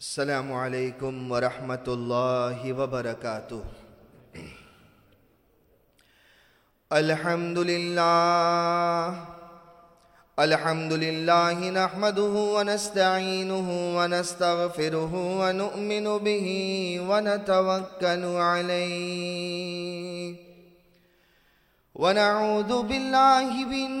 السلام علیکم ورحمۃ اللہ وبرکاتہ۔ الحمد للہ الحمد للہ نحمده ونستعینه ونستغفره ونؤمن به ونتوکل علیه ونعوذ بالله من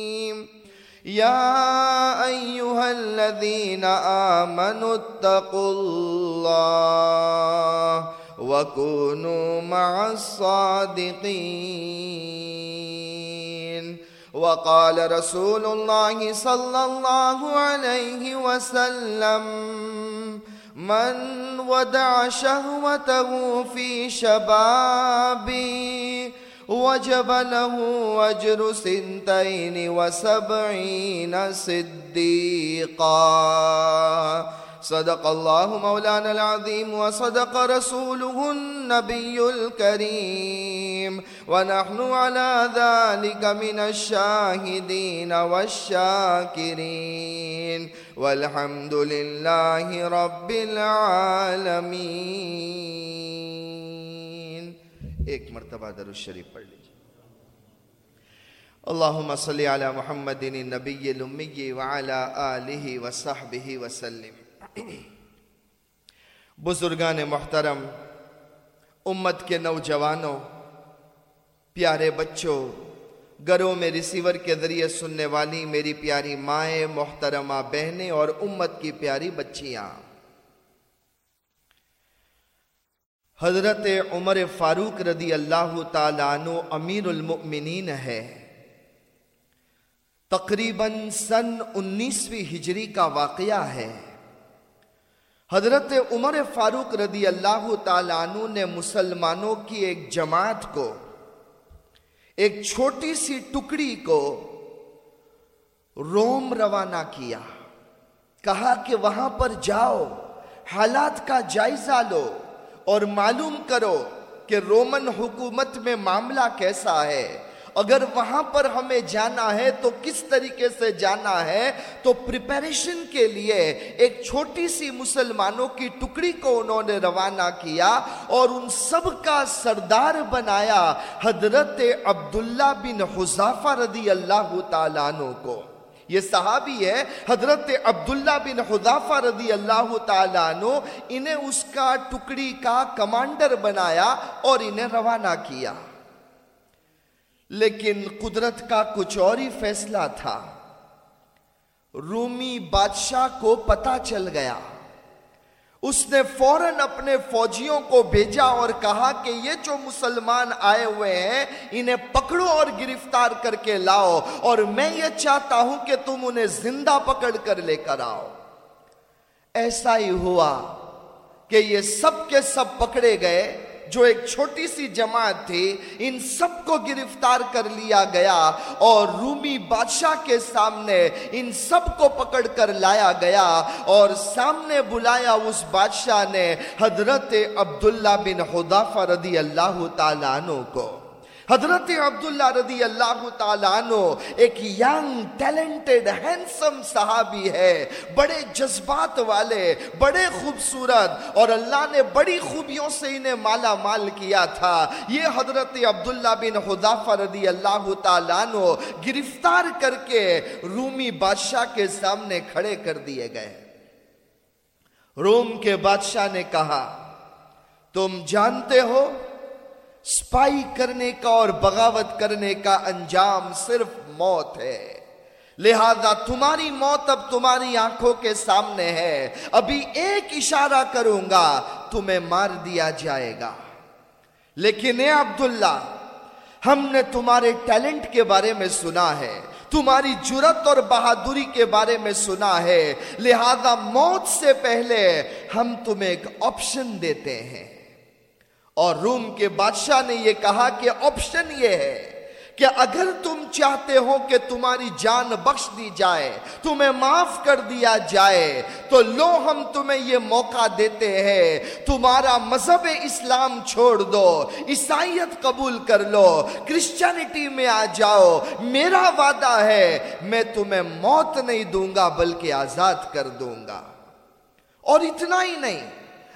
يا أيها الذين آمنوا اتقوا الله وكونوا مع الصادقين. وقال رسول الله صلى الله عليه وسلم من ودع شهوته في شبابي وجب له أجر سنتين وسبعين صديقا. صدق الله مولانا العظيم وصدق رسوله النبي الكريم. ونحن على ذلك من الشاهدين والشاكرين. والحمد لله رب العالمين. ایک مرتبہ در الشریف پڑھ لیجیے اللہم صلی علی محمد النبی الامی وعلا آلہ وصحبہ وسلم۔ بزرگان محترم، امت کے نوجوانوں، پیارے بچوں، گھروں میں ریسیور کے ذریعے سننے والی میری پیاری مائیں، محترمہ بہنیں اور امت کی پیاری بچیاں۔ حضرت عمر فاروق رضی اللہ تعالیٰ عنہ امیر المؤمنین ہے۔ تقریباً سن انیسویں ہجری کا واقعہ ہے۔ حضرت عمر فاروق رضی اللہ تعالیٰ عنہ نے مسلمانوں کی ایک جماعت کو، ایک چھوٹی سی ٹکڑی کو روم روانہ کیا۔ کہا کہ وہاں پر جاؤ، حالات کا جائزہ لو۔ اور معلوم کرو کہ رومن حکومت میں معاملہ کیسا ہے۔ اگر وہاں پر ہمیں جانا ہے تو کس طریقے سے جانا ہے؟ تو پریپریشن کے لیے ایک چھوٹی سی مسلمانوں کی ٹکڑی کو انہوں نے روانہ کیا اور ان سب کا سردار بنایا حضرت عبداللہ بن حضافہ رضی اللہ تعالیٰ عنہ کو۔ یہ صحابی ہے، حضرت عبداللہ بن حضافہ رضی اللہ تعالیٰ عنہ انہیں اس کا ٹکڑی کا کمانڈر بنایا اور انہیں روانہ کیا۔ لیکن قدرت کا کچھ اور ہی فیصلہ تھا۔ رومی بادشاہ کو پتا چل گیا۔ اس نے فوراً اپنے فوجیوں کو بھیجا اور کہا کہ یہ جو مسلمان آئے ہوئے ہیں، انہیں پکڑو اور گرفتار کر کے لاؤ اور میں یہ چاہتا ہوں کہ تم انہیں زندہ پکڑ کر لے کر آؤ۔ ایسا ہی ہوا کہ یہ سب کے سب پکڑے گئے۔ جو ایک چھوٹی سی جماعت تھی، ان سب کو گرفتار کر لیا گیا اور رومی بادشاہ کے سامنے ان سب کو پکڑ کر لایا گیا اور سامنے بلایا اس بادشاہ نے حضرت عبداللہ بن حدافہ رضی اللہ تعالیٰ عنہ کو۔ حضرت عبداللہ رضی اللہ تعالیٰ عنہ ایک ینگ ٹیلنٹڈ ہینسم صحابی ہے، بڑے جذبات والے، بڑے خوبصورت، اور اللہ نے بڑی خوبیوں سے انہیں مالا مال کیا تھا۔ یہ حضرت عبداللہ بن حضافہ رضی اللہ تعالیٰ عنہ گرفتار کر کے رومی بادشاہ کے سامنے کھڑے کر دیے گئے۔ روم کے بادشاہ نے کہا، تم جانتے ہو سپائی کرنے کا اور بغاوت کرنے کا انجام صرف موت ہے۔ لہذا تمہاری موت اب تمہاری آنکھوں کے سامنے ہے۔ ابھی ایک اشارہ کروں گا، تمہیں مار دیا جائے گا۔ لیکن اے عبداللہ، ہم نے تمہارے ٹیلنٹ کے بارے میں سنا ہے۔ تمہاری جرت اور بہادری کے بارے میں سنا ہے۔ لہذا موت سے پہلے ہم تمہیں ایک آپشن دیتے ہیں۔ اور روم کے بادشاہ نے یہ کہا کہ آپشن یہ ہے کہ اگر تم چاہتے ہو کہ تمہاری جان بخش دی جائے، تمہیں معاف کر دیا جائے، تو لو ہم تمہیں یہ موقع دیتے ہیں، تمہارا مذہب اسلام چھوڑ دو، عیسائیت قبول کر لو کرسچینٹی میں آ جاؤ، میرا وعدہ ہے، میں تمہیں موت نہیں دوں گا، بلکہ آزاد کر دوں گا۔ اور اتنا ہی نہیں،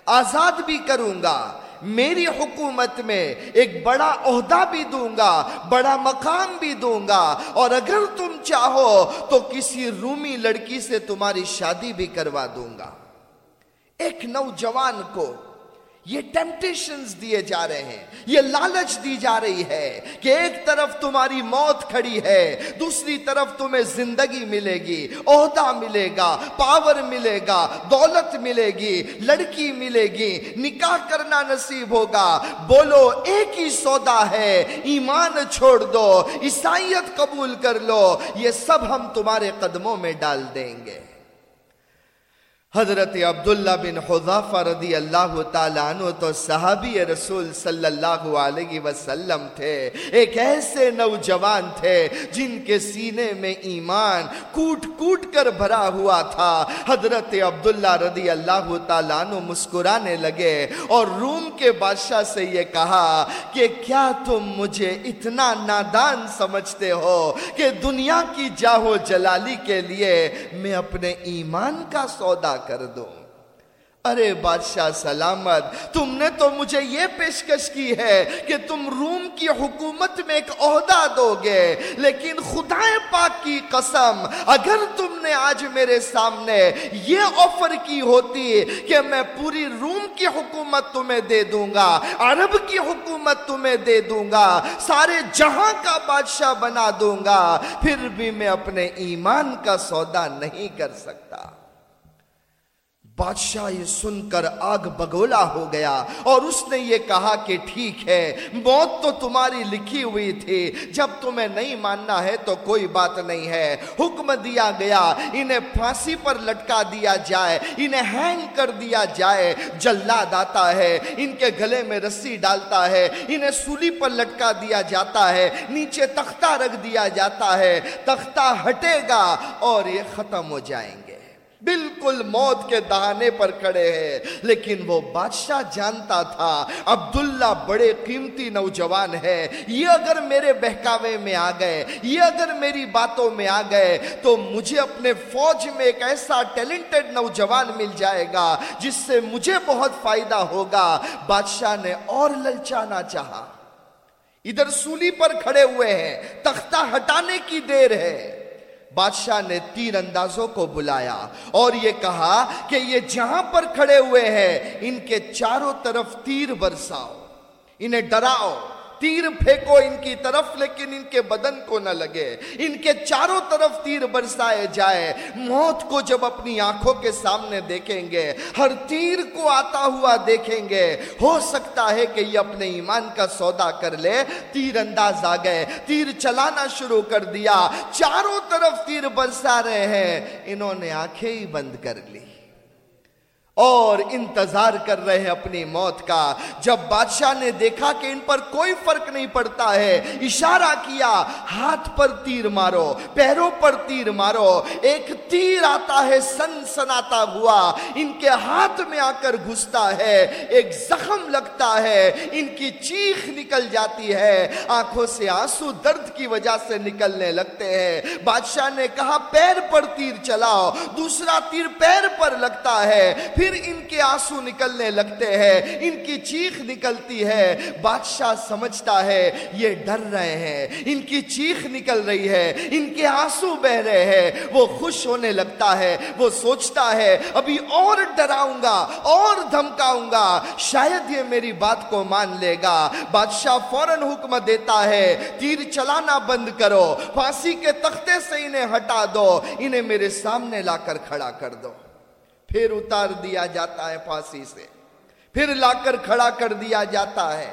آزاد بھی کروں گا۔ میری حکومت میں ایک بڑا عہدہ بھی دوں گا، بڑا مقام بھی دوں گا، اور اگر تم چاہو تو کسی رومی لڑکی سے تمہاری شادی بھی کروا دوں گا۔ ایک نوجوان کو یہ ٹیمپٹیشنز دیے جا رہے ہیں، یہ لالچ دی جا رہی ہے کہ ایک طرف تمہاری موت کھڑی ہے، دوسری طرف تمہیں زندگی ملے گی، عہدہ ملے گا پاور ملے گا، دولت ملے گی، لڑکی ملے گی، نکاح کرنا نصیب ہوگا۔ بولو، ایک ہی سودا ہے، ایمان چھوڑ دو، عیسائیت قبول کر لو، یہ سب ہم تمہارے قدموں میں ڈال دیں گے۔ حضرت عبداللہ بن حضافہ رضی اللہ تعالیٰ عنہ تو صحابی رسول صلی اللہ علیہ وسلم تھے۔ ایک ایسے نوجوان تھے جن کے سینے میں ایمان کوٹ کوٹ کر بھرا ہوا تھا۔ حضرت عبداللہ رضی اللہ تعالیٰ عنہ مسکرانے لگے اور روم کے بادشاہ سے یہ کہا کہ کیا تم مجھے اتنا نادان سمجھتے ہو کہ دنیا کی جاہو جلالی کے لیے میں اپنے ایمان کا سودا کر دوں۔ ارے بادشاہ سلامت، تم نے تو مجھے یہ پیشکش کی ہے کہ تم روم کی حکومت میں ایک عہدہ دو گے، لیکن خدا پاک کی قسم، اگر تم نے آج میرے سامنے یہ آفر کی ہوتی کہ میں پوری روم کی حکومت تمہیں دے دوں گا، عرب کی حکومت تمہیں دے دوں گا، سارے جہاں کا بادشاہ بنا دوں گا، پھر بھی میں اپنے ایمان کا سودا نہیں کر سکتا۔ بادشاہ یہ سن کر آگ بگولا ہو گیا اور اس نے یہ کہا کہ ٹھیک ہے، موت تو تمہاری لکھی ہوئی تھی، جب تمہیں نہیں ماننا ہے تو کوئی بات نہیں ہے۔ حکم دیا گیا، انہیں پھانسی پر لٹکا دیا جائے، انہیں ہینگ کر دیا جائے۔ جلاد آتا ہے، ان کے گلے میں رسی ڈالتا ہے، انہیں سولی پر لٹکا دیا جاتا ہے، نیچے تختہ رکھ دیا جاتا ہے۔ تختہ ہٹے گا اور یہ ختم ہو جائیں گے۔ بالکل موت کے دہانے پر کھڑے ہیں۔ لیکن وہ بادشاہ جانتا تھا، عبداللہ بڑے قیمتی نوجوان ہے یہ اگر میرے بہکاوے میں آ گئے، یہ اگر میری باتوں میں آ گئے، تو مجھے اپنے فوج میں ایک ایسا ٹیلنٹڈ نوجوان مل جائے گا، جس سے مجھے بہت فائدہ ہوگا۔ بادشاہ نے اور للچانا چاہا۔ ادھر سولی پر کھڑے ہوئے ہیں، تختہ ہٹانے کی دیر ہے۔ بادشاہ نے تیر اندازوں کو بلایا اور یہ کہا کہ یہ جہاں پر کھڑے ہوئے ہیں، ان کے چاروں طرف تیر برساؤ، انہیں ڈراؤ۔ تیر پھینکو ان کی طرف، لیکن ان کے بدن کو نہ لگے۔ ان کے چاروں طرف تیر برسائے جائے۔ موت کو جب اپنی آنکھوں کے سامنے دیکھیں گے، ہر تیر کو آتا ہوا دیکھیں گے۔ ہو سکتا ہے کہ یہ اپنے ایمان کا سودا کر لے۔ تیر انداز آ گئے، تیر چلانا شروع کر دیا۔ چاروں طرف تیر برسا رہے ہیں۔ انہوں نے آنکھیں ہی بند کر لی۔ اور انتظار کر رہے ہیں اپنی موت کا۔ جب بادشاہ نے دیکھا کہ ان پر کوئی فرق نہیں پڑتا ہے، اشارہ کیا، ہاتھ پر تیر مارو، پیروں پر تیر مارو، ایک تیر آتا ہے، سن سناتا ہوا، ان کے ہاتھ میں آ کر گھستا ہے، ایک زخم لگتا ہے، ان کی چیخ نکل جاتی ہے، آنکھوں سے آنسو درد کی وجہ سے نکلنے لگتے ہیں۔ بادشاہ نے کہا، پیر پر تیر چلاؤ، دوسرا تیر پیر پر لگتا ہے، پھر پھر ان کے آنسو نکلنے لگتے ہیں، ان کی چیخ نکلتی ہے، بادشاہ سمجھتا ہے، یہ ڈر رہے ہیں۔ ان کی چیخ نکل رہی ہے، ان کے آنسو بہ رہے ہیں۔ وہ خوش ہونے لگتا ہے، وہ سوچتا ہے، ابھی اور ڈراؤں گا، اور دھمکاؤں گا۔ شاید یہ میری بات کو مان لے گا۔ بادشاہ فوراً حکم دیتا ہے، تیر چلانا بند کرو، پھانسی کے تختے سے انہیں ہٹا دو، انہیں میرے سامنے لا کر کھڑا کر دو۔ پھر اتار دیا جاتا ہے پھانسی سے، پھر لا کر کھڑا کر دیا جاتا ہے۔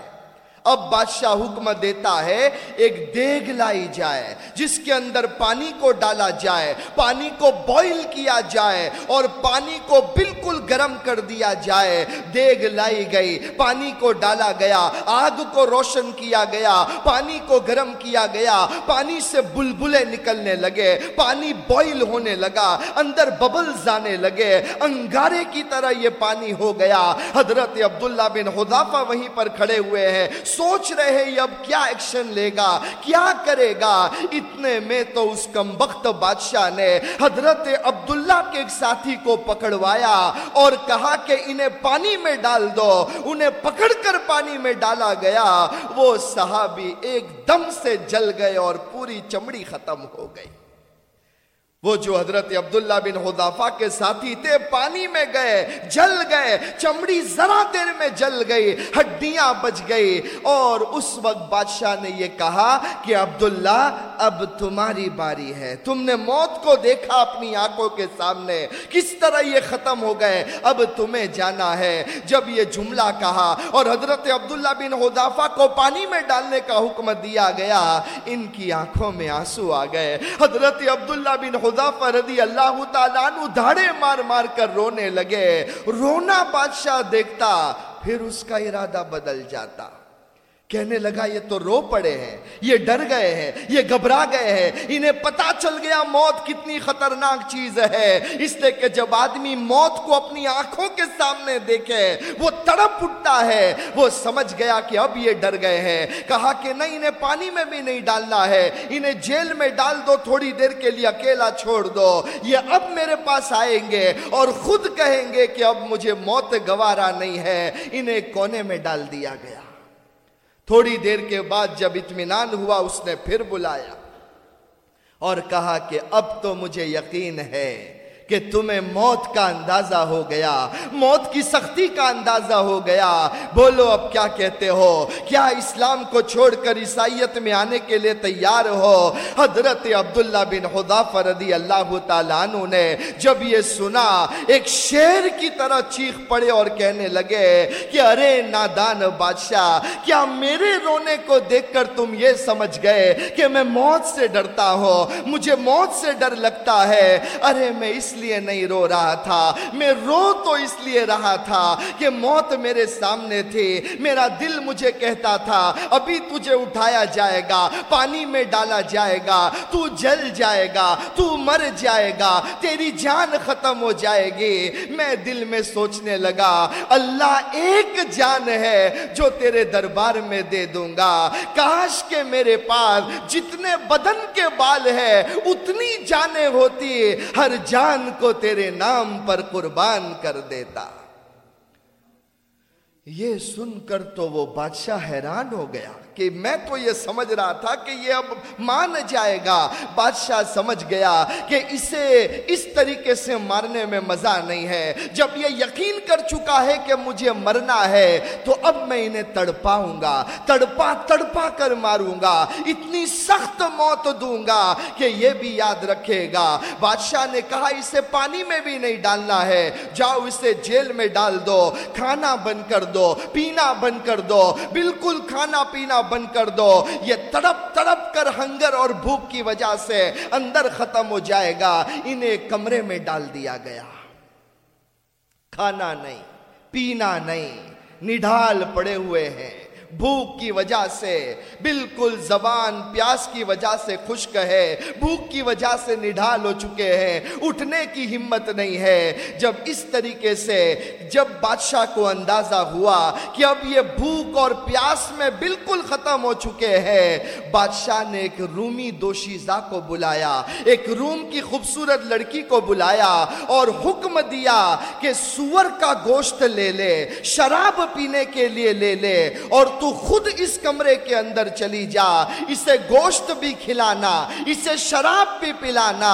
اب بادشاہ حکم دیتا ہے ایک دیگ لائی جائے، جس کے اندر پانی کو ڈالا جائے، پانی کو بوائل کیا جائے اور پانی کو بالکل گرم کر دیا جائے۔ دیگ لائی گئی، پانی کو ڈالا گیا، آگ کو روشن کیا گیا، پانی کو گرم کیا گیا، پانی سے بلبلے نکلنے لگے، پانی بوائل ہونے لگا، اندر ببلز آنے لگے۔ انگارے کی طرح یہ پانی ہو گیا۔ حضرت عبداللہ بن حضافہ وہیں پر کھڑے ہوئے ہیں۔ سوچ رہے ہیں، اب کیا ایکشن لے گا؟ کیا کرے گا؟ اتنے میں تو اس کم وقت بادشاہ نے حضرت عبداللہ کے ایک ساتھی کو پکڑوایا اور کہا کہ انہیں پانی میں ڈال دو۔ انہیں پکڑ کر پانی میں ڈالا گیا۔ وہ صحابی ایک دم سے جل گئے اور پوری چمڑی ختم ہو گئی۔ وہ جو حضرت عبداللہ بن حضافہ کے ساتھی تھے، پانی میں گئے، جل گئے، چمڑی ذرا دیر میں جل گئی، ہڈیاں بچ گئی۔ اور اس وقت بادشاہ نے یہ کہا کہ عبداللہ، اب تمہاری باری ہے۔ تم نے موت کو دیکھا اپنی آنکھوں کے سامنے۔ کس طرح یہ ختم ہو گئے؟ اب تمہیں جانا ہے۔ جب یہ جملہ کہا اور حضرت عبداللہ بن حضافہ کو پانی میں ڈالنے کا حکم دیا گیا، ان کی آنکھوں میں آنسو آ گئے۔ حضرت عبداللہ بن حضافہ حذافہ رضی اللہ تعالیٰ دھاڑے مار مار کر رونے لگے۔ رونا بادشاہ دیکھتا، پھر اس کا ارادہ بدل جاتا۔ کہنے لگا، یہ تو رو پڑے ہیں، یہ ڈر گئے ہیں، یہ گھبرا گئے ہیں، انہیں پتا چل گیا موت کتنی خطرناک چیز ہے۔ اس لیے کہ جب آدمی موت کو اپنی آنکھوں کے سامنے دیکھے، وہ تڑپ اٹھتا ہے، وہ سمجھ گیا کہ اب یہ ڈر گئے ہیں۔ کہا کہ نہیں انہیں پانی میں بھی نہیں ڈالنا ہے، انہیں جیل میں ڈال دو، تھوڑی دیر کے لیے اکیلا چھوڑ دو۔ یہ اب میرے پاس آئیں گے اور خود کہیں گے کہ اب مجھے موت گوارا نہیں ہے، انہیں کونے میں ڈال دیا گیا۔ تھوڑی دیر کے بعد جب اطمینان ہوا، اس نے پھر بلایا اور کہا کہ اب تو مجھے یقین ہے۔ کہ تمہیں موت کا اندازہ ہو گیا۔ موت کی سختی کا اندازہ ہو گیا۔ بولو، اب کیا کہتے ہو؟ کیا اسلام کو چھوڑ کر عیسائیت میں آنے کے لیے تیار ہو؟ حضرت عبداللہ بن حضاف رضی اللہ تعالیٰ عنہ نے جب یہ سنا، ایک شیر کی طرح چیخ پڑے اور کہنے لگے کہ ارے نادان بادشاہ، کیا میرے رونے کو دیکھ کر تم یہ سمجھ گئے کہ میں موت سے ڈرتا ہوں؟ مجھے موت سے ڈر لگتا ہے۔ ارے، میں اس لیے نہیں رو رہا تھا۔ میں رو تو اس لیے رہا تھا کہ موت میرے سامنے تھی۔ میرا دل مجھے کہتا تھا، ابھی تجھے اٹھایا جائے گا، پانی میں ڈالا جائے گا، تو جل جائے گا، تو مر جائے گا، تیری جان ختم ہو جائے گی۔ میں دل میں سوچنے لگا، اللہ ایک جان ہے جو تیرے دربار میں دے دوں گا۔ کاش کے میرے پاس جتنے بدن کے بال ہے اتنی جانیں ہوتی۔ ہر جان کو تیرے نام پر قربان کر دیتا۔ یہ سن کر تو وہ بادشاہ حیران ہو گیا۔ کہ میں تو یہ سمجھ رہا تھا کہ یہ اب مان جائے گا۔ بادشاہ سمجھ گیا کہ اسے اس طریقے سے مارنے میں مزہ نہیں ہے۔ جب یہ یقین کر چکا ہے کہ مجھے مرنا ہے، تو اب میں انہیں تڑپاؤں گا۔ تڑپا تڑپا کر ماروں گا۔ اتنی سخت موت دوں گا کہ یہ بھی یاد رکھے گا۔ بادشاہ نے کہا، اسے پانی میں بھی نہیں ڈالنا ہے۔ جاؤ، اسے جیل میں ڈال دو۔ کھانا بن کر دو، پینا بن کر دو۔ بالکل کھانا پینا بند کر دو۔ یہ تڑپ تڑپ کر ہنگر اور بھوک کی وجہ سے اندر ختم ہو جائے گا۔ انہیں کمرے میں ڈال دیا گیا۔ کھانا نہیں، پینا نہیں، نڈھال پڑے ہوئے ہیں۔ بھوک کی وجہ سے، بالکل زبان پیاس کی وجہ سے خشک ہے، بھوک کی وجہ سے نڈھال ہو چکے ہیں، اٹھنے کی ہمت نہیں ہے۔ جب اس طریقے سے، جب بادشاہ کو اندازہ ہوا کہ اب یہ بھوک اور پیاس میں بالکل ختم ہو چکے ہیں، بادشاہ نے ایک رومی دوشیزہ کو بلایا، ایک روم کی خوبصورت لڑکی کو بلایا اور حکم دیا کہ سور کا گوشت لے لے، شراب پینے کے لیے لے لے اور تو خود اس کمرے کے اندر چلی جا، اسے گوشت بھی کھلانا، اسے شراب بھی پلانا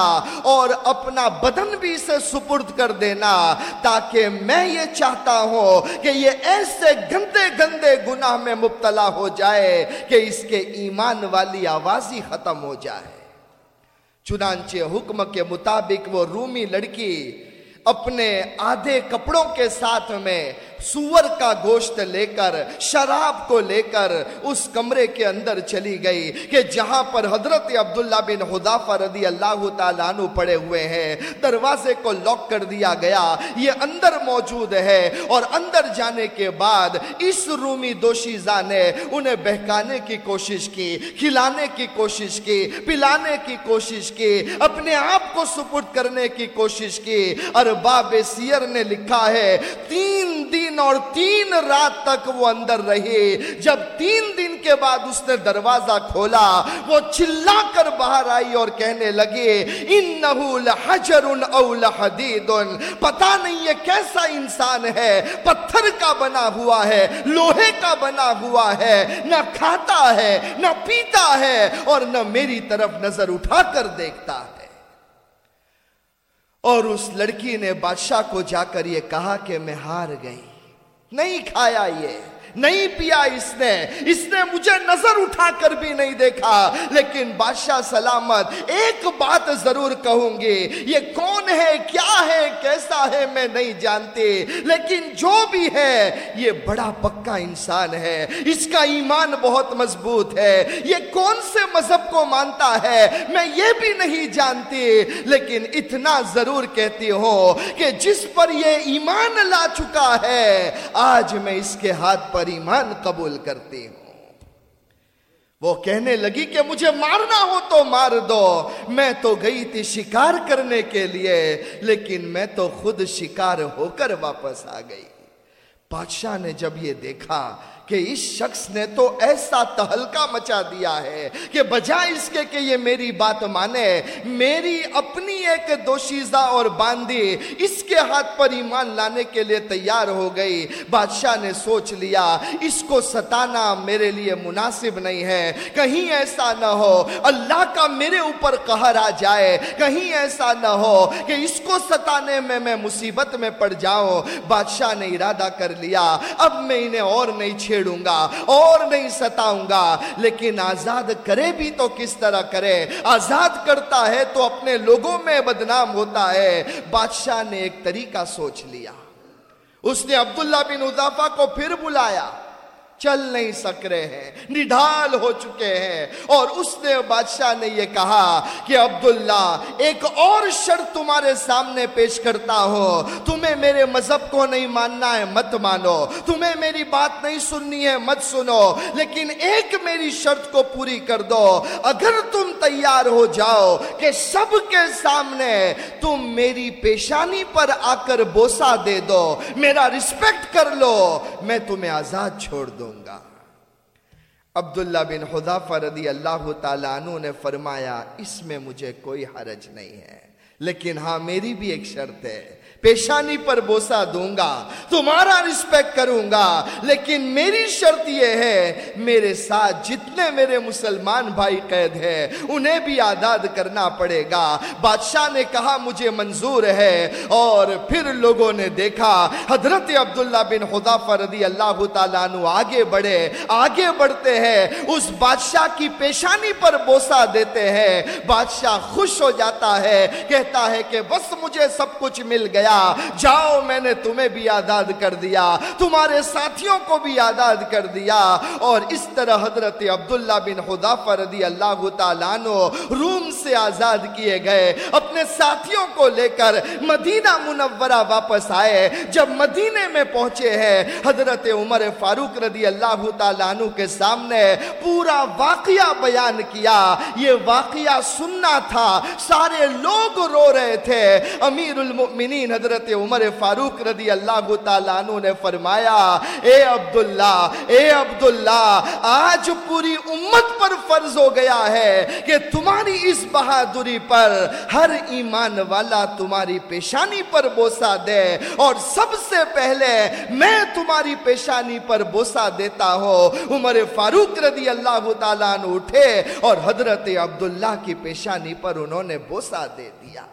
اور اپنا بدن بھی اسے سپرد کر دینا تاکہ میں یہ چاہتا ہوں کہ یہ ایسے گندے گندے گناہ میں مبتلا ہو جائے کہ اس کے ایمان والی آواز ہی ختم ہو جائے۔ چنانچہ حکم کے مطابق وہ رومی لڑکی اپنے آدھے کپڑوں کے ساتھ میں سور کا گوشت لے کر، شراب کو لے کر اس کمرے کے اندر چلی گئی کہ جہاں پر حضرت عبداللہ بن حضافہ رضی اللہ تعالیٰ عنہ پڑے ہوئے ہیں، دروازے کو لاک کر دیا گیا، یہ اندر موجود ہے اور اندر جانے کے بعد اس رومی دوشیزہ نے انہیں بہکانے کی کوشش کی، کھلانے کی کوشش کی، پلانے کی کوشش کی، اپنے آپ کو سپرد کرنے کی کوشش کی۔ ارباب سیر نے لکھا ہے، تین دن دن اور تین رات تک وہ اندر رہی جب تین دن کے بعد اس نے دروازہ کھولا، وہ چلا کر باہر آئی اور کہنے لگے، انہو لحجر او لحدید پتا نہیں یہ کیسا انسان ہے، پتھر کا بنا ہوا ہے، لوہے کا بنا ہوا ہے، نہ کھاتا ہے، نہ پیتا ہے اور نہ میری طرف نظر اٹھا کر دیکھتا ہے۔ اور اس لڑکی نے بادشاہ کو جا کر یہ کہا کہ میں ہار گئی۔ نہیں کھایا یہ۔ نہیں پیا اس نے۔ اس نے مجھے نظر اٹھا کر بھی نہیں دیکھا۔ لیکن بادشاہ سلامت، ایک بات ضرور کہوں گی۔ یہ کون ہے؟ کیا ہے؟ کیسا ہے؟ میں نہیں جانتے لیکن جو بھی ہے، یہ بڑا پکا انسان ہے۔ اس کا ایمان بہت مضبوط ہے۔ یہ کون سے مذہب کو مانتا ہے؟ میں یہ بھی نہیں جانتی۔ لیکن اتنا ضرور کہتی ہوں کہ جس پر یہ ایمان لا چکا ہے، آج میں اس کے ہاتھ پر پر ایمان قبول کرتی ہوں۔ وہ کہنے لگی کہ مجھے مارنا ہو تو مار دو۔ میں تو گئی تھی شکار کرنے کے لیے، لیکن میں تو خود شکار ہو کر واپس آ گئی۔ بادشاہ نے جب یہ دیکھا کہ اس شخص نے تو ایسا تہلکا مچا دیا ہے کہ بجائے اس کے کہ یہ میری بات مانے، میری اپنی ایک دوشیزہ اور باندھی اس کے ہاتھ پر ایمان لانے کے لیے تیار ہو گئی۔ بادشاہ نے سوچ لیا، اس کو ستانا میرے لیے مناسب نہیں ہے۔ کہیں ایسا نہ ہو، اللہ کا میرے اوپر قہر آ جائے۔ کہیں ایسا نہ ہو کہ اس کو ستانے میں میں مصیبت میں پڑ جاؤں۔ بادشاہ نے ارادہ کر لیا، اب میں انہیں اور نہیں چھیڑوں گا، اور نہیں ستاؤں گا۔ لیکن آزاد کرے بھی تو کس طرح کرے؟ آزاد کرتا ہے تو اپنے لوگوں میں بدنام ہوتا ہے۔ بادشاہ نے ایک طریقہ سوچ لیا۔ اس نے عبداللہ بن اضافہ کو پھر بلایا۔ چل نہیں سک رہے ہیں، نڈھال ہو چکے ہیں۔ اور اس نے بادشاہ نے یہ کہا کہ عبداللہ، ایک اور شرط تمہارے سامنے پیش کرتا ہوں تمہیں میرے مذہب کو نہیں ماننا ہے، مت مانو۔ تمہیں میری بات نہیں سننی ہے، مت سنو۔ لیکن ایک میری شرط کو پوری کر دو۔ اگر تم تیار ہو جاؤ کہ سب کے سامنے تم میری پیشانی پر آ کر بوسا دے دو، میرا رسپیکٹ کر لو، میں تمہیں آزاد چھوڑ دوں کروں گا۔ عبداللہ بن حضافہ رضی اللہ تعالیٰ عنہ نے فرمایا، اس میں مجھے کوئی حرج نہیں ہے، لیکن ہاں میری بھی ایک شرط ہے۔ پیشانی پر بوسا دوں گا، تمہارا رسپیکٹ کروں گا، لیکن میری شرط یہ ہے، میرے ساتھ جتنے میرے مسلمان بھائی قید ہے انہیں بھی آداد کرنا پڑے گا۔ بادشاہ نے کہا، مجھے منظور ہے۔ اور پھر لوگوں نے دیکھا، حضرت عبداللہ بن خدافہ رضی اللہ تعالیٰ عنہ آگے بڑھے، آگے بڑھتے ہیں، اس بادشاہ کی پیشانی پر بوسا دیتے ہیں۔ بادشاہ خوش ہو جاتا ہے، کہتا ہے کہ بس مجھے سب کچھ مل گیا۔ گیا جاؤ، میں نے تمہیں بھی آزاد کر دیا۔ تمہارے ساتھیوں کو بھی آزاد کر دیا۔ اور اس طرح حضرت عبداللہ بن حضافہ رضی اللہ تعالیٰ روم سے آزاد کیے گئے۔ اپنے ساتھیوں کو لے کر مدینہ منورہ واپس آئے۔ جب مدینے میں پہنچے ہیں، حضرت عمر فاروق رضی اللہ تعالیٰ عنہ کے سامنے پورا واقعہ بیان کیا۔ یہ واقعہ سننا تھا۔ سارے لوگ رو رہے تھے۔ امیر المؤمنین حضرت عمر فاروق رضی اللہ تعالیٰ عنہ نے فرمایا، اے عبداللہ اے عبداللہ، آج پوری امت پر فرض ہو گیا ہے کہ تمہاری اس بہادری پر ہر ایمان والا تمہاری پیشانی پر بوسا دے اور سب سے پہلے میں تمہاری پیشانی پر بوسا دیتا ہوں۔ عمر فاروق رضی اللہ تعالیٰ نے اٹھے اور حضرت عبداللہ کی پیشانی پر انہوں نے بوسا دے دیا۔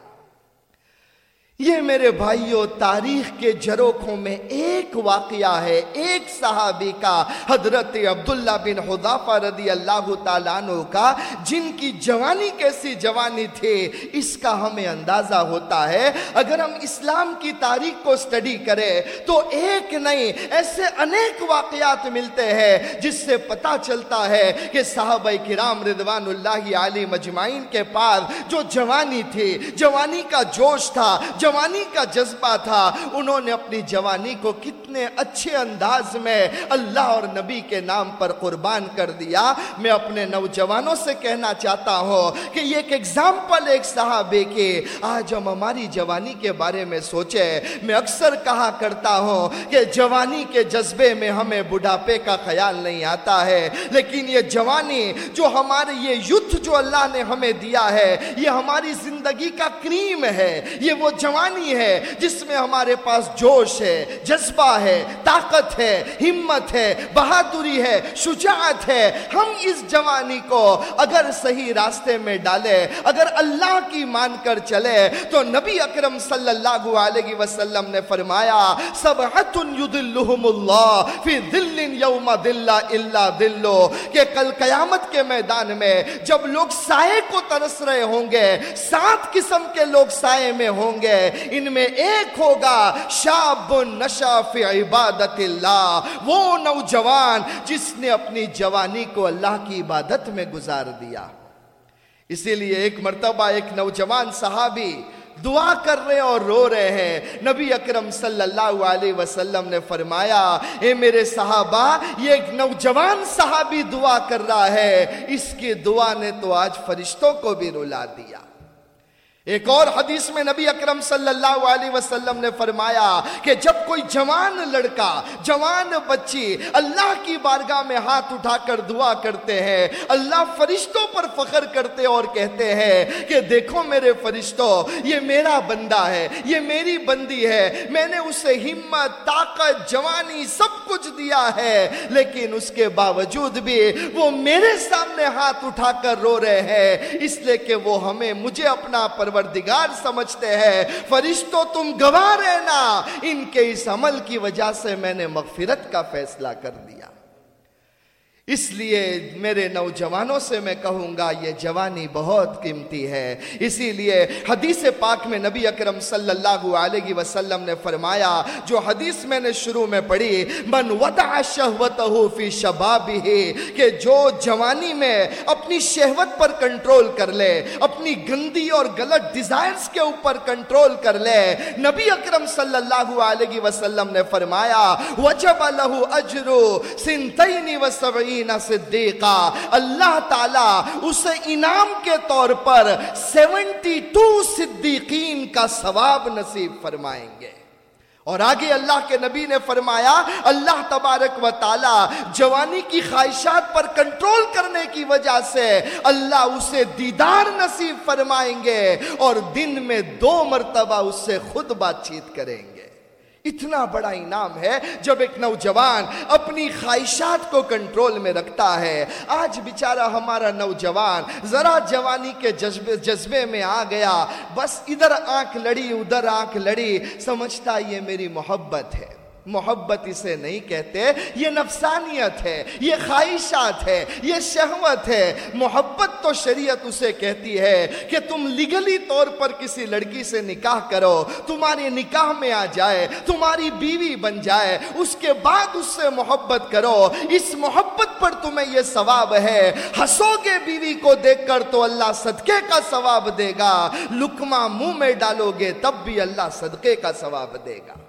یہ میرے بھائیوں تاریخ کے جروکھوں میں ایک واقعہ ہے، ایک صحابی کا، حضرت عبداللہ بن حضافہ رضی اللہ تعالیٰ عنہ کا، جن کی جوانی کیسی جوانی تھی، اس کا ہمیں اندازہ ہوتا ہے۔ اگر ہم اسلام کی تاریخ کو سٹڈی کریں، تو ایک نہیں، ایسے انیک واقعات ملتے ہیں، جس سے پتا چلتا ہے کہ صحابہ کرام رضوان اللہ علی مجمعین کے پاس جو جوانی تھی، جوانی کا جوش تھا جو جوانی کا جذبہ تھا۔ انہوں نے اپنی جوانی کو کتنے اچھے انداز میں اللہ اور نبی کے نام پر قربان کر دیا۔ میں اپنے نوجوانوں سے کہنا چاہتا ہوں کہ یہ ایک ایگزامپل ایک صحابے کے۔ آج ہم ہماری جوانی کے بارے میں سوچے میں اکثر کہا کرتا ہوں کہ جوانی کے جذبے میں ہمیں بڑھاپے کا خیال نہیں آتا ہے۔ لیکن یہ جوانی جو ہمارے یہ یوتھ جو اللہ نے ہمیں دیا ہے، یہ ہماری زندگی کا کریم ہے۔ یہ وہ جوانی جوانی ہے، جس میں ہمارے پاس جوش ہے، جذبہ ہے، طاقت ہے، ہمت ہے، بہادری ہے، شجاعت ہے۔ ہم اس جوانی کو اگر صحیح راستے میں ڈالے، اگر اللہ کی مان کر چلے، تو نبی اکرم صلی اللہ علیہ وسلم نے فرمایا سبعت یدلہم اللہ فی ذل یوم دل الا دلو کہ کل قیامت کے میدان میں جب لوگ سائے کو ترس رہے ہوں گے، سات قسم کے لوگ سائے میں ہوں گے ان میں ایک ہوگا شاب نشا فی عبادت اللہ۔ وہ نوجوان جس نے اپنی جوانی کو اللہ کی عبادت میں گزار دیا۔ اسی لیے ایک مرتبہ ایک نوجوان صحابی دعا کر رہے اور رو رہے ہیں۔ نبی اکرم صلی اللہ علیہ وسلم نے فرمایا، اے میرے صحابہ، یہ ایک نوجوان صحابی دعا کر رہا ہے۔ اس کی دعا نے تو آج فرشتوں کو بھی رلا دیا۔ ایک اور حدیث میں نبی اکرم صلی اللہ علیہ وسلم نے فرمایا کہ جب کوئی جوان لڑکا، جوان بچی اللہ کی بارگاہ میں ہاتھ اٹھا کر دعا کرتے ہیں، اللہ فرشتوں پر فخر کرتے اور کہتے ہیں کہ دیکھو میرے فرشتوں یہ میرا بندہ ہے، یہ میری بندی ہے، میں نے اسے ہمت، طاقت، جوانی سب کچھ دیا ہے، لیکن اس کے باوجود بھی وہ میرے سامنے ہاتھ اٹھا کر رو رہے ہیں، اس لیے کہ وہ ہمیں، مجھے اپنا پرور پروردگار سمجھتے ہیں۔ فرشتوں تم گواہ رہنا۔ ان کے اس عمل کی وجہ سے میں نے مغفرت کا فیصلہ کر دیا۔ اس لیے میرے نوجوانوں سے میں کہوں گا، یہ جوانی بہت قیمتی ہے۔ اسی لیے حدیث پاک میں نبی اکرم صلی اللہ علیہ وسلم نے فرمایا، جو حدیث میں نے شروع میں پڑھی، من وضع شہوتہ فی شبابہ کہ جو جوانی میں اپنی شہوت پر کنٹرول کر لے، اپنی گندی اور غلط ڈیزائرز کے اوپر کنٹرول کر لے۔ نبی اکرم صلی اللہ علیہ وسلم نے فرمایا، وجب لہو اجرو سنتین و سبعین صدیقہ، اللہ تعالیٰ اسے انعام کے طور پر سیونٹی ٹو صدیقین کا ثواب نصیب فرمائیں گے۔ اور آگے اللہ کے نبی نے فرمایا، اللہ تبارک و تعالی جوانی کی خواہشات پر کنٹرول کرنے کی وجہ سے اللہ اسے دیدار نصیب فرمائیں گے اور دن میں دو مرتبہ اس سے خود بات چیت کریں گے۔ اتنا بڑا انعام ہے جب ایک نوجوان اپنی خواہشات کو کنٹرول میں رکھتا ہے۔ آج بیچارہ ہمارا نوجوان ذرا جوانی کے جذبے جذبے میں آ گیا۔ بس ادھر آنکھ لڑی، ادھر آنکھ لڑی۔ سمجھتا یہ میری محبت ہے۔ محبت اسے نہیں کہتے، یہ نفسانیت ہے، یہ خواہشات ہے، یہ شہوت ہے۔ محبت تو شریعت اسے کہتی ہے کہ تم لیگلی طور پر کسی لڑکی سے نکاح کرو، تمہاری نکاح میں آ جائے، تمہاری بیوی بن جائے، اس کے بعد اس سے محبت کرو۔ اس محبت پر تمہیں یہ ثواب ہے۔ ہسو گے بیوی کو دیکھ کر تو اللہ صدقے کا ثواب دے گا۔ لکما منہ میں ڈالو گے تب بھی اللہ صدقے کا ثواب دے گا۔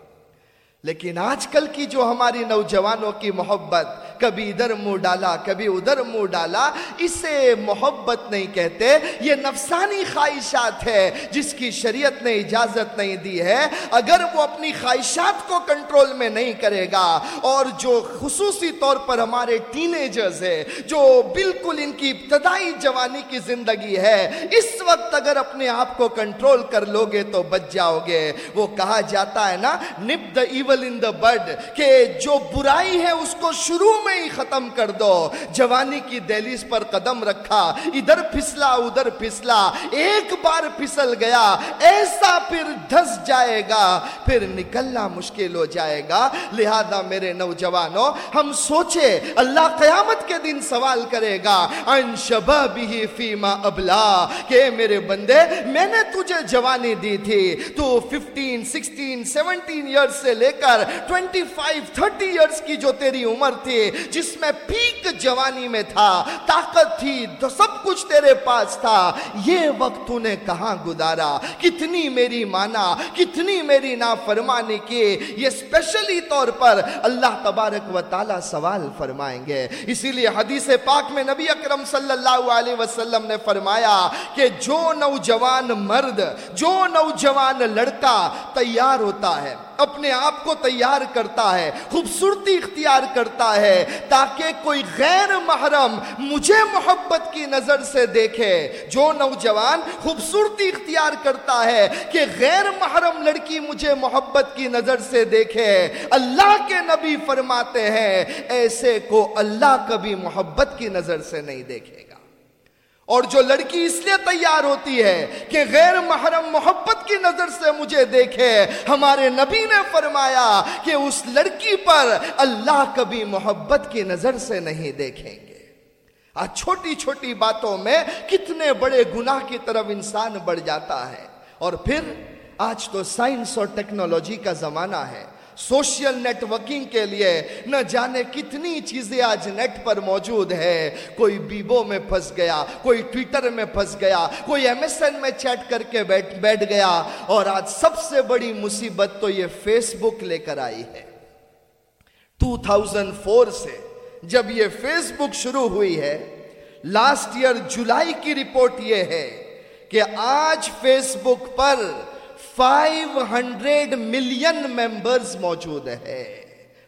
لیکن آج کل کی جو ہماری نوجوانوں کی محبت کبھی ادھر منہ ڈالا، کبھی ادھر منہ ڈالا، اسے محبت نہیں کہتے۔ یہ نفسانی خواہشات ہے، جس کی شریعت نے اجازت نہیں دی ہے۔ اگر وہ اپنی خواہشات کو کنٹرول میں نہیں کرے گا، اور جو خصوصی طور پر ہمارے ٹینیجرز ہے جو بالکل ان کی ابتدائی جوانی کی زندگی ہے، اس وقت اگر اپنے آپ کو کنٹرول کر لو گے تو بچ جاؤ گے۔ وہ کہا جاتا ہے نا نپ دا ایول ان دا بڈ کہ جو برائی ہے، اس کو شروع میں ہی ختم کر دو۔ جوانی کی دہلیز پر قدم رکھا، ادھر پھسلا ادھر پھسلا۔ ایک بار پھسل گیا، ایسا پھر دھس جائے گا، پھر نکلنا مشکل ہو جائے گا۔ لہذا میرے نوجوانوں ہم سوچے، اللہ قیامت کے دن سوال کرے گا ان شبابہ فیما ابلا۔ کہ میرے بندے، میں نے تجھے جوانی دی تھی، تو 15 16 17 ایئرز سے لے کر 25 30 ایئرز کی جو تیری عمر تھی جس میں پیک جوانی میں تھا، طاقت تھی تو سب کچھ تیرے پاس تھا۔ یہ وقت تو نے کہاں گزارا؟ کتنی میری مانا، کتنی میری نافرمانی کی۔ یہ اسپیشلی طور پر اللہ تبارک و تعالی سوال فرمائیں گے۔ اسی لیے حدیث پاک میں نبی اکرم صلی اللہ علیہ وسلم نے فرمایا کہ جو نوجوان مرد، جو نوجوان لڑکا تیار ہوتا ہے اپنے آپ کو تیار کرتا ہے، خوبصورتی اختیار کرتا ہے تاکہ کوئی غیر محرم مجھے محبت کی نظر سے دیکھے۔ جو نوجوان خوبصورتی اختیار کرتا ہے کہ غیر محرم لڑکی مجھے محبت کی نظر سے دیکھے، اللہ کے نبی فرماتے ہیں، ایسے کو اللہ کبھی محبت کی نظر سے نہیں دیکھے گا۔ اور جو لڑکی اس لیے تیار ہوتی ہے کہ غیر محرم محبت کی نظر سے مجھے دیکھے، ہمارے نبی نے فرمایا کہ اس لڑکی پر اللہ کبھی محبت کی نظر سے نہیں دیکھیں گے۔ آج چھوٹی چھوٹی باتوں میں کتنے بڑے گناہ کی طرف انسان بڑھ جاتا ہے۔ اور پھر، آج تو سائنس اور ٹیکنالوجی کا زمانہ ہے۔ سوشل نیٹ ورکنگ کے لیے نہ جانے کتنی چیزیں آج نیٹ پر موجود ہے کوئی بیبو میں پھنس گیا، کوئی ٹویٹر میں پھنس گیا، کوئی ایم ایس این میں چیٹ کر کے بیٹھ بیٹھ گیا۔ اور آج سب سے بڑی مصیبت تو یہ فیس بک لے کر آئی ہے۔ ٹو تھاؤزنڈ فور سے جب یہ فیس بک شروع ہوئی ہے لاسٹ ایئر جولائی کی رپورٹ یہ ہے کہ آج فیس بک پر فائیو ہنڈریڈ ملین ممبرز موجود ہے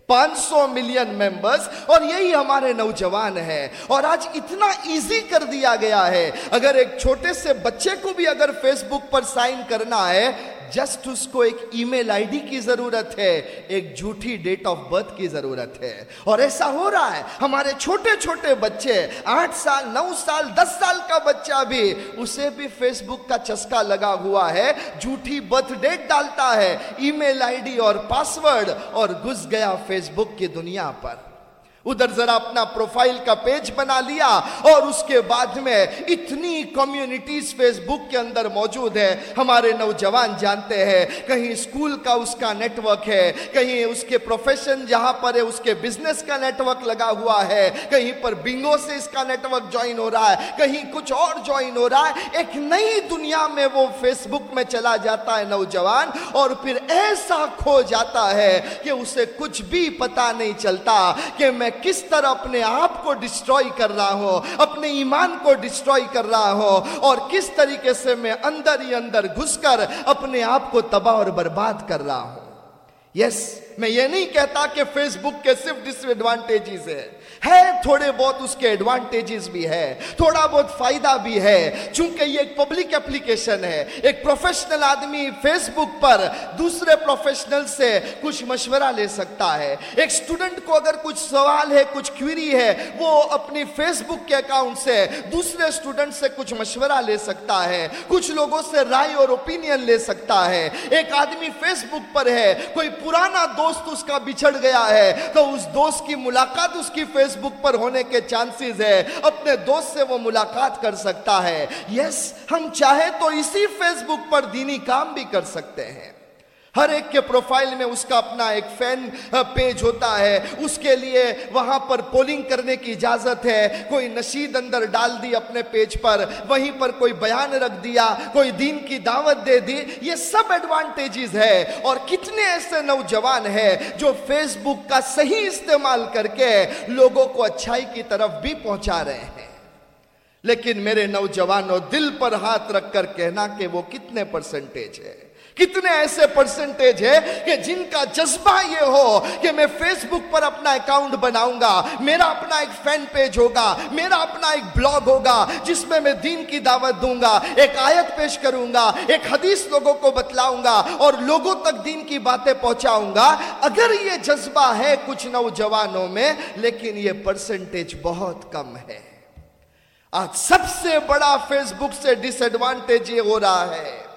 پانچ سو ملین ممبرز اور یہی ہمارے نوجوان ہیں۔ اور آج اتنا ایزی کر دیا گیا ہے۔ اگر ایک چھوٹے سے بچے کو بھی اگر فیس بک پر سائن کرنا ہے جسٹ اس کو ایک ای میل آئی ڈی کی ضرورت ہے ایک جھوٹی ڈیٹ آف برتھ کی ضرورت ہے اور ایسا ہو رہا ہے ہمارے چھوٹے چھوٹے بچے آٹھ سال نو سال دس سال کا بچہ بھی اسے بھی فیس بک کا چسکا لگا ہوا ہے جھوٹی برتھ ڈیٹ ڈالتا ہے ای میل آئی ڈی اور پاسورڈ اور گھس گیا فیس بک کی دنیا پر ادھر ذرا اپنا پروفائل کا پیج بنا لیا اور اس کے بعد میں اتنی کمیونٹیز فیس بک کے اندر موجود ہے۔ ہمارے نوجوان جانتے ہیں، کہیں اسکول کا اس کا نیٹ ورک ہے، کہیں اس کے پروفیشن جہاں پر ہے، اس کے بزنس کا نیٹ ورک لگا ہوا ہے، کہیں پر بنگو سے اس کا نیٹ ورک جوائن ہو رہا ہے، کہیں کچھ اور جوائن ہو رہا ہے۔ ایک نئی دنیا میں وہ فیس بک میں چلا جاتا ہے نوجوان اور پھر ایسا کھو جاتا ہے کہ اسے کچھ بھی پتا نہیں چلتا کہ میں کس طرح اپنے آپ کو ڈسٹروئی کر رہا ہوں، اپنے ایمان کو ڈسٹروئی کر رہا ہوں اور کس طریقے سے میں اندر ہی اندر گھس کر اپنے آپ کو تباہ اور برباد کر رہا ہوں۔ یس میں یہ نہیں کہتا کہ فیس بک کے صرف ڈس ایڈوانٹیجز ہے ہے تھوڑے بہت اس کے ایڈوانٹیجز بھی ہے، تھوڑا بہت فائدہ بھی ہے۔ چونکہ یہ ایک پبلک اپلیکیشن ہے۔ ایک پروفیشنل آدمی فیس بک پر دوسرے پروفیشنل سے کچھ مشورہ لے سکتا ہے۔ ایک سٹوڈنٹ کو اگر کچھ سوال ہے، کچھ کیوری ہے، وہ اپنی فیس بک کے اکاؤنٹ سے دوسرے سٹوڈنٹ سے کچھ مشورہ لے سکتا ہے۔ کچھ لوگوں سے رائے اور اوپینین لے سکتا ہے۔ ایک آدمی فیس بک پر ہے، کوئی پرانا دوست دوست اس کا بچھڑ گیا ہے، تو اس دوست کی ملاقات اس کی فیس بک پر ہونے کے چانسز ہے۔ اپنے دوست سے وہ ملاقات کر سکتا ہے۔ یس ہم چاہے تو اسی فیس بک پر دینی کام بھی کر سکتے ہیں۔ ہر ایک کے پروفائل میں اس کا اپنا ایک فین پیج ہوتا ہے۔ اس کے لیے وہاں پر پولنگ کرنے کی اجازت ہے۔ کوئی نشید اندر ڈال دی اپنے پیج پر، وہیں پر کوئی بیان رکھ دیا، کوئی دین کی دعوت دے دی۔ یہ سب ایڈوانٹیجز ہے۔ اور کتنے ایسے نوجوان ہیں جو فیس بک کا صحیح استعمال کر کے لوگوں کو اچھائی کی طرف بھی پہنچا رہے ہیں۔ لیکن میرے نوجوانوں، دل پر ہاتھ رکھ کر کہنا کہ وہ کتنے پرسنٹیج ہے کتنے ایسے پرسنٹیج ہے کہ جن کا جذبہ یہ ہو کہ میں فیس بک پر اپنا اکاؤنٹ بناؤں گا، میرا اپنا ایک فین پیج ہوگا، میرا اپنا ایک بلاگ ہوگا، جس میں میں دین کی دعوت دوں گا، ایک آیت پیش کروں گا، ایک حدیث لوگوں کو بتلاؤں گا اور لوگوں تک دین کی باتیں پہنچاؤں گا۔ اگر یہ جذبہ ہے کچھ نوجوانوں میں، لیکن یہ پرسنٹیج بہت کم ہے۔ آج سب سے بڑا فیس بک سے ڈس ایڈوانٹیج یہ ہو رہا ہے۔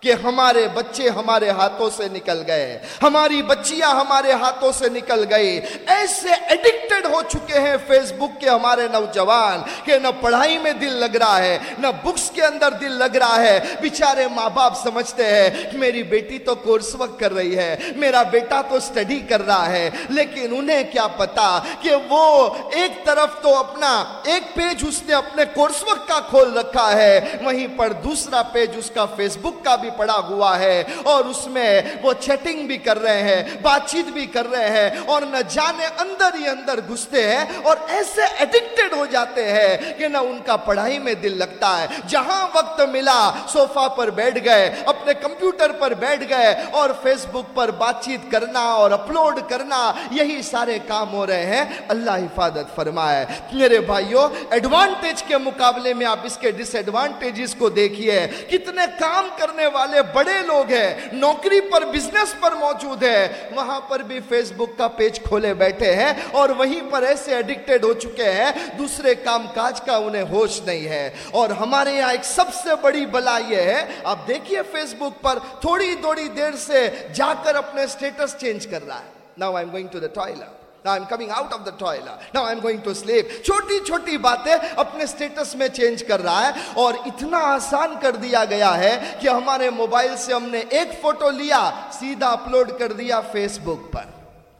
کہ ہمارے بچے ہمارے ہاتھوں سے نکل گئے۔ ہماری بچیاں ہمارے ہاتھوں سے نکل گئی۔ ایسے ایڈکٹڈ ہو چکے ہیں فیس بک کے ہمارے نوجوان کہ نہ پڑھائی میں دل لگ رہا ہے، نہ بکس کے اندر دل لگ رہا ہے۔ بیچارے ماں باپ سمجھتے ہیں، میری بیٹی تو کورس ورک کر رہی ہے، میرا بیٹا تو سٹڈی کر رہا ہے۔ لیکن انہیں کیا پتا کہ وہ ایک طرف تو اپنا ایک پیج اس نے اپنے کورس ورک کا کھول رکھا ہے، وہیں پر دوسرا پیج اس کا فیس بک کا بھی پڑا ہوا ہے اور اس میں وہ چیٹنگ بھی کر رہے ہیں، بات چیت بھی کر رہے ہیں اور نہ جانے اندر ہی اندر گھستے ہیں اور ایسے ایڈکٹ جاتے ہیں کہ نہ ان کا پڑھائی میں دل لگتا ہے۔ جہاں وقت ملا، صوفہ پر بیٹھ گئے، اپنے کمپیوٹر پر بیٹھ گئے اور فیس بک پر بات چیت کرنا اور اپلوڈ کرنا، یہی سارے کام ہو رہے ہیں۔ اللہ حفاظت فرمائے۔ میرے بھائیوں ایڈوانٹیج کے مقابلے میں آپ اس کے ڈس ایڈوانٹیجز کو دیکھیے۔ کتنے کام کرنے والے والے بڑے لوگ ہیں، نوکری پر بزنس پر موجود ہے وہاں پر بھی فیس بک کا پیج کھولے بیٹھے ہیں اور وہیں پر ایسے ایڈکٹیڈ ہو چکے ہیں۔ دوسرے دوسرے کام کاج کا انہیں ہوش نہیں ہے اور ہمارے یہاں ایک سب سے بڑی بلا یہ ہے، آپ دیکھیے فیس بک پر تھوڑی تھوڑی دیر سے جا کر اپنے سٹیٹس چینج کر رہا ہے now Now I'm going to the toilet. Now I'm coming out of the toilet. Now I'm going to sleep. چھوٹی چھوٹی باتیں اپنے سٹیٹس میں چینج کر رہا ہے اور اتنا آسان کر دیا گیا ہے کہ ہمارے موبائل سے ہم نے ایک فوٹو لیا، سیدھا اپلوڈ کر دیا فیس بک پر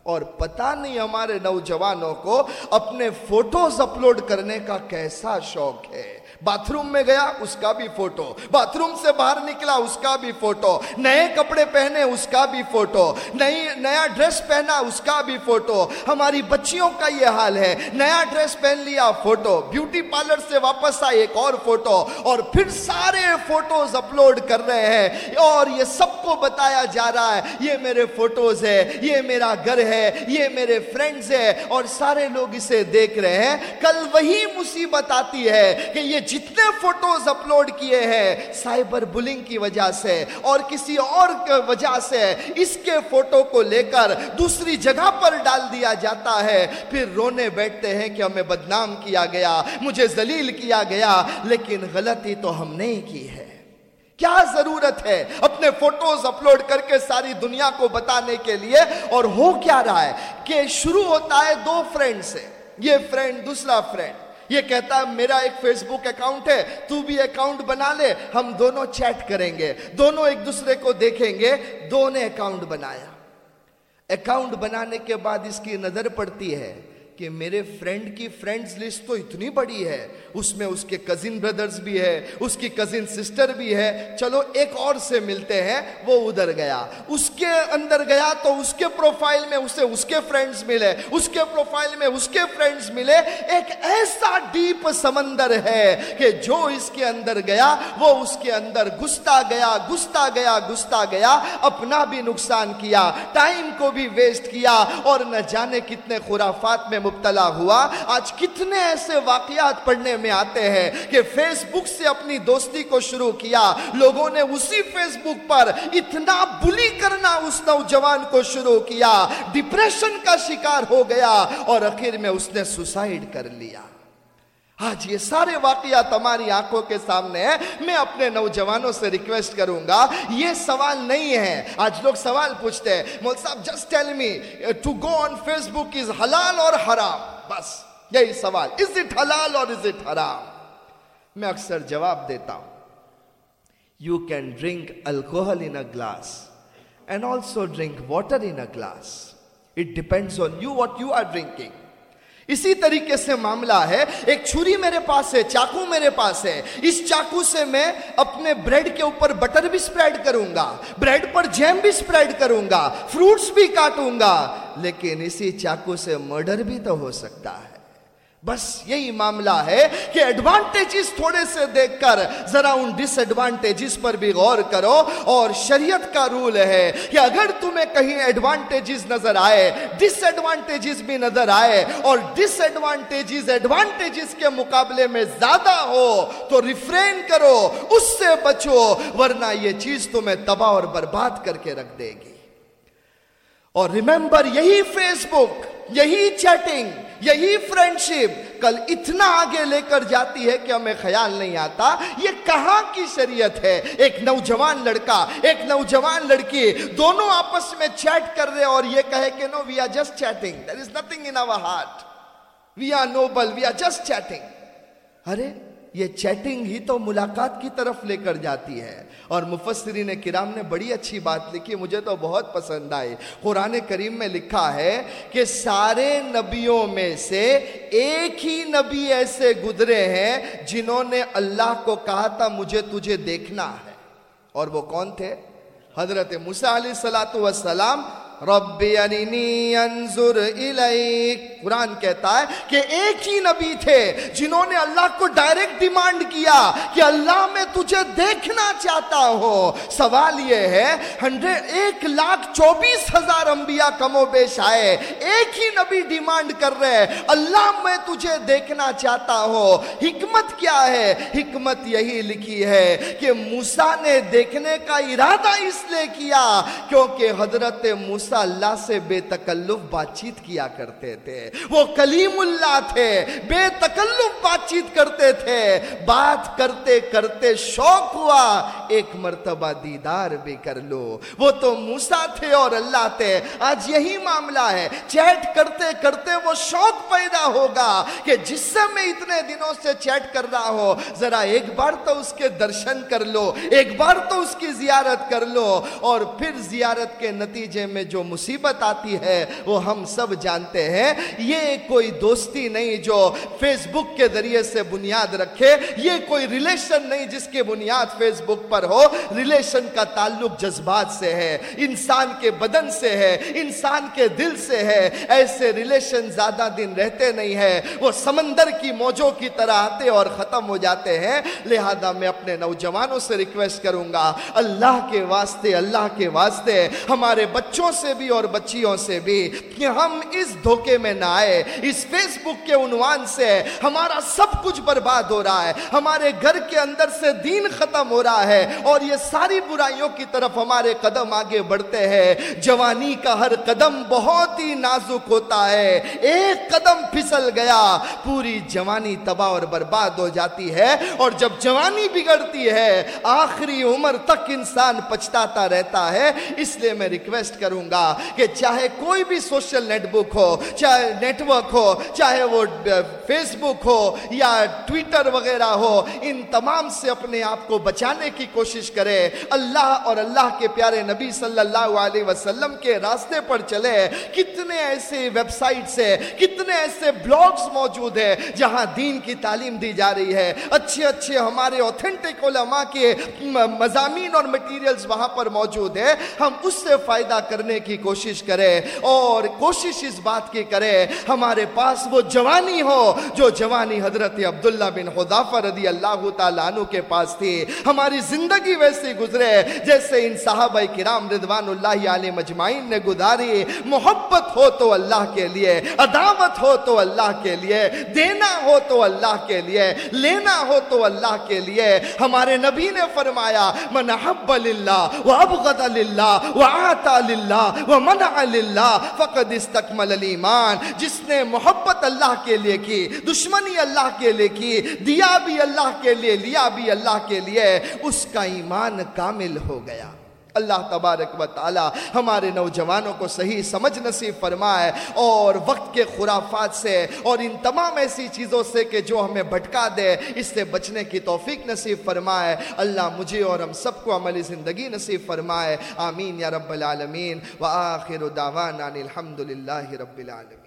اور پتہ نہیں ہمارے نوجوانوں کو اپنے فوٹوز اپلوڈ کرنے کا کیسا شوق ہے۔ باتھ روم میں گیا، اس کا بھی فوٹو باتھ روم سے باہر نکلا، اس کا بھی فوٹو نئے کپڑے پہنے، اس کا بھی فوٹو نئی، نیا ڈریس پہنا، اس کا بھی فوٹو ہماری بچیوں کا یہ حال ہے. نیا ڈریس پہن لیا فوٹو بیوٹی پارلر سے واپس آئے، ایک اور فوٹو اور پھر سارے فوٹوز اپلوڈ کر رہے ہیں. اور یہ سب کو بتایا جا رہا ہے. یہ میرے فوٹوز ہے. یہ میرا گھر ہے. یہ میرے فرینڈز ہے. اور سارے لوگ اسے دیکھ رہے ہیں. کل وہی مصیبت آتی ہے کہ یہ جتنے فوٹوز اپلوڈ کیے ہیں سائبر بلنگ کی وجہ سے اور کسی اور وجہ سے اس کے فوٹو کو لے کر دوسری جگہ پر ڈال دیا جاتا ہے۔ پھر رونے بیٹھتے ہیں کہ ہمیں بدنام کیا گیا، مجھے ذلیل کیا گیا، لیکن غلطی تو ہم نے کی ہے۔ کیا ضرورت ہے اپنے فوٹوز اپلوڈ کر کے ساری دنیا کو بتانے کے لیے؟ اور ہو کیا رہا ہے کہ شروع ہوتا ہے دو فرینڈ سے، یہ فرینڈ دوسرا فرینڈ یہ کہتا ہے، میرا ایک فیس بک اکاؤنٹ ہے، تو بھی اکاؤنٹ بنا لے، ہم دونوں چیٹ کریں گے، دونوں ایک دوسرے کو دیکھیں گے دو نے اکاؤنٹ بنایا. اکاؤنٹ بنانے کے بعد اس کی نظر پڑتی ہے کہ میرے فرینڈ کی فرینڈز لسٹ تو اتنی بڑی ہے، اس میں اس کے کزن بردرز بھی ہے، اس کی کزن سسٹر بھی ہے۔ چلو ایک اور سے ملتے ہیں، وہ ادھر گیا۔ اس کے اندر گیا تو اس کے پروفائل میں اسے اس کے فرینڈز ملے۔ اس کے پروفائل میں اس کے فرینڈز ملے۔ ایک ایسا ڈیپ سمندر ہے کہ جو اس کے اندر گیا، وہ اس کے اندر گستا گیا گستا گیا گستا گیا۔ اپنا بھی نقصان کیا ٹائم کو بھی ویسٹ کیا۔ اور نہ جانے کتنے خرافات میں مبتلا ہوا۔ آج کتنے ایسے واقعات پڑھنے میں آتے ہیں کہ فیس بک سے اپنی دوستی کو شروع کیا، لوگوں نے اسی فیس بک پر اتنا بلی کرنا اس نوجوان کو شروع کیا۔ ڈپریشن کا شکار ہو گیا اور آخر میں اس نے سوسائڈ کر لیا۔ آج یہ سارے واقعات ہماری آنکھوں کے سامنے ہیں۔ میں اپنے نوجوانوں سے ریکویسٹ کروں گا۔ یہ سوال نہیں ہے۔ آج لوگ سوال پوچھتے ہیں۔ مول صاحب just tell me to go on Facebook is حلال اور حرام بس، یہی سوال۔ از اٹ حلال اور از اٹ حرام میں اکثر جواب دیتا ہوں۔ You can drink alcohol in a glass and also drink water in a glass it depends on you what you are drinking اسی طریقے سے معاملہ ہے، ایک چھری میرے پاس ہے، چاقو میرے پاس ہے۔ اس چاقو سے میں اپنے بریڈ کے اوپر بٹر بھی سپریڈ کروں گا، بریڈ پر جیم بھی سپریڈ کروں گا، فروٹس بھی کاٹوں گا۔ لیکن اسی چاقو سے مرڈر بھی تو ہو سکتا ہے۔ بس یہی معاملہ ہے کہ ایڈوانٹیجز تھوڑے سے دیکھ کر ذرا ان ڈس ایڈوانٹیجز پر بھی غور کرو اور شریعت کا رول ہے کہ اگر تمہیں کہیں ایڈوانٹیجز نظر آئے ڈس ایڈوانٹیجز بھی نظر آئے اور ڈس ایڈوانٹیجز ایڈوانٹیجز کے مقابلے میں زیادہ ہو تو ریفرین کرو، اس سے بچو، ورنہ یہ چیز تمہیں تباہ اور برباد کر کے رکھ دے گی۔ اور ریممبر یہی فیس بک یہی چیٹنگ یہی فرینڈشپ کل اتنا آگے لے کر جاتی ہے کہ ہمیں خیال نہیں آتا یہ کہاں کی شریعت ہے؟ ایک نوجوان لڑکا، ایک نوجوان لڑکی دونوں آپس میں چیٹ کر رہے اور یہ کہے کہ no we are just chatting there is nothing in our heart we are noble we are just chatting ارے یہ چیٹنگ ہی تو ملاقات کی طرف لے کر جاتی ہے۔ اور مفسرین کرام نے بڑی اچھی بات لکھی، مجھے تو بہت پسند آئی۔ قرآن کریم میں لکھا ہے کہ سارے نبیوں میں سے ایک ہی نبی ایسے گزرے ہیں جنہوں نے اللہ کو کہا تھا، مجھے تجھے دیکھنا ہے۔ اور وہ کون تھے؟ حضرت موسیٰ علیہ السلام رب انظر الیک۔ قرآن کہتا ہے کہ ایک ہی نبی تھے جنہوں نے اللہ کو ڈائریکٹ ڈیمانڈ کیا کہ اللہ میں تجھے دیکھنا چاہتا ہو۔ سوال یہ ہے ہنڈریڈ ایک لاکھ چوبیس ہزار انبیاء کم و بیش آئے، ایک ہی نبی ڈیمانڈ کر رہے اللہ میں تجھے دیکھنا چاہتا ہو۔ حکمت کیا ہے؟ حکمت یہی لکھی ہے کہ موسیٰ نے دیکھنے کا ارادہ اس لیے کیا، کیونکہ حضرت موسیٰ موسیٰ اللہ سے بے تکلف بات چیت کیا کرتے تھے۔ وہ کلیم اللہ تھے، بے تکلف بات چیت کرتے تھے۔ بات کرتے کرتے شوق ہوا، ایک مرتبہ دیدار بھی کر لو۔ وہ تو موسیٰ تھے اور اللہ تھے۔ آج یہی معاملہ ہے۔ چیٹ کرتے کرتے وہ شوق پیدا ہوگا کہ جس سے میں اتنے دنوں سے چیٹ کر رہا ہو ذرا ایک بار تو اس کے درشن کر لو، ایک بار تو اس کی زیارت کر لو۔ اور پھر زیارت کے نتیجے میں جو جو مصیبت آتی ہے، وہ ہم سب جانتے ہیں۔ یہ کوئی دوستی نہیں جو فیس بک کے ذریعے سے بنیاد رکھے، یہ کوئی ریلیشن نہیں جس کے بنیاد فیس بک پر ہو۔ ریلیشن کا تعلق جذبات سے ہے، انسان کے بدن سے ہے، انسان کے دل سے ہے۔ ایسے ریلیشن زیادہ دن رہتے نہیں ہے وہ سمندر کی موجوں کی طرح آتے اور ختم ہو جاتے ہیں۔ لہذا میں اپنے نوجوانوں سے ریکویسٹ کروں گا، اللہ کے واسطے، اللہ کے واسطے۔ ہمارے بچوں سے سے بھی اور بچیوں سے بھی کہ ہم اس دھوکے میں نہ آئے، اس فیس بک کے عنوان سے ہمارا سب کچھ برباد ہو رہا ہے، ہمارے گھر کے اندر سے دین ختم ہو رہا ہے اور یہ ساری برائیوں کی طرف ہمارے قدم آگے بڑھتے ہیں۔ جوانی کا ہر قدم بہت ہی نازک ہوتا ہے، ایک قدم پھسل گیا، پوری جوانی تباہ اور برباد ہو جاتی ہے اور جب جوانی بگڑتی ہے، آخری عمر تک انسان پچھتاتا رہتا ہے۔ اس لیے میں ریکویسٹ کروں گا گا کہ چاہے کوئی بھی سوشل نیٹ بک ہو، چاہے نیٹ ورک ہو، چاہے وہ فیس بک ہو یا ٹویٹر وغیرہ ہو، ان تمام سے اپنے آپ کو بچانے کی کوشش کرے۔ اللہ اور اللہ کے پیارے نبی صلی اللہ علیہ وسلم کے راستے پر چلے۔ کتنے ایسے ویب سائٹس ہیں، کتنے ایسے بلاگز موجود ہیں جہاں دین کی تعلیم دی جا رہی ہے۔ اچھے اچھے ہمارے اوتھنٹک علماء کے مضامین اور مٹیریلز وہاں پر موجود ہیں۔ ہم اس سے فائدہ کرنے کی کوشش کرے اور کوشش اس بات کی کرے، ہمارے پاس وہ جوانی ہو جو جوانی حضرت عبداللہ بن حضافہ رضی اللہ تعالیٰ عنہ کے پاس تھی۔ ہماری زندگی ویسی گزرے، جیسے ان صحابہ کرام رضوان اللہ علیہ مجمعین نے گزاری۔ محبت ہو تو اللہ کے لیے، عداوت ہو تو اللہ کے لیے، دینا ہو تو اللہ کے لیے، لینا ہو تو اللہ کے لیے۔ ہمارے نبی نے فرمایا، من حب للہ و ابغض للہ و آتا للہ ومن اللہ فقد استکمل الایمان جس نے محبت اللہ کے لیے کی، دشمنی اللہ کے لیے کی، دیا بھی اللہ کے لیے، لیا بھی اللہ کے لیے، اس کا ایمان کامل ہو گیا۔ اللہ تبارک و تعالی ہمارے نوجوانوں کو صحیح سمجھ نصیب فرمائے اور وقت کے خرافات سے اور ان تمام ایسی چیزوں سے کہ جو ہمیں بھٹکا دے، اس سے بچنے کی توفیق نصیب فرمائے۔ اللہ مجھے اور ہم سب کو عملی زندگی نصیب فرمائے۔ آمین یا رب العالمین۔ وآخر دعوانا الحمد للہ رب العالمین۔